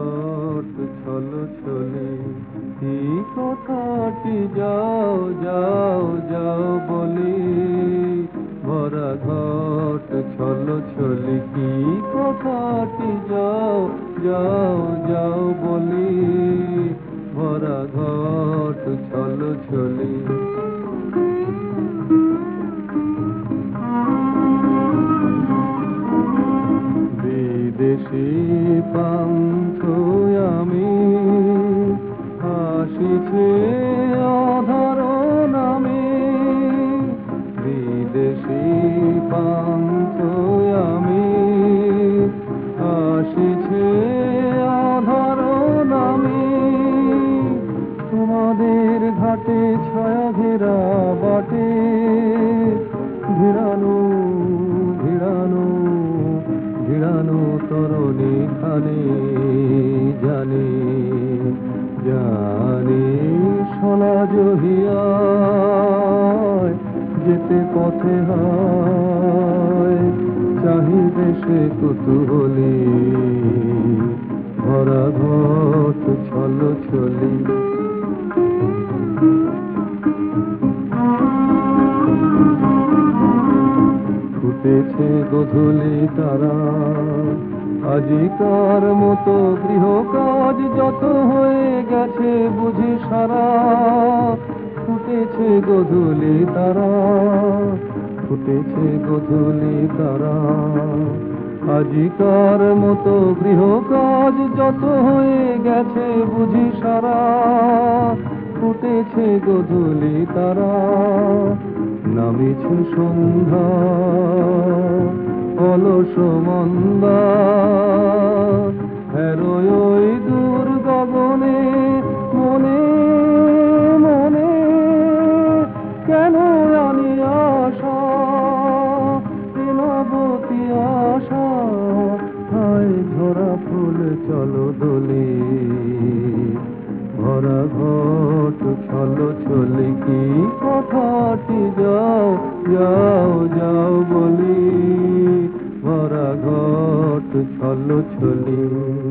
ঘট ছল ছলি। কি কথাটি যাও যাও যাও বলি। ভরা ঘট ছল ছলি। কি কথাটি যাও যাও যাও বলি। ভরা ঘট ছল ছলি। বিদেশি পান্থ আমি তরণী খানে জানে জানে সোনা জহিয়া যেতে পথে চাহিবে সে কুতুহলী, ভরা ঘট ছল ছলি। ফুটেছে গধূলি তারা। আজিকার মতো গৃহ কাজ যত হয়ে গেছে বুঝি সারা। ফুটেছে গধূলি তারা, ফুটেছে গধূলি তারা। আজিকার মতো গৃহ কাজ যত হয়ে গেছে বুঝি সারা। ফুটেছে গধূলি তারা। নামিছে সন্ধ্যা, অলস মন্দা। হেরোয় ওই দূর গগনে মনে মনে কেন আনি আশা? দিনবতী আশা, হায় ঝরা ফুল, চলো দোলে। ভরা ঘট, ছল ছলি, কি কথাটি যাও যাও যাও বলি ভরা ঘট ছল ছলি।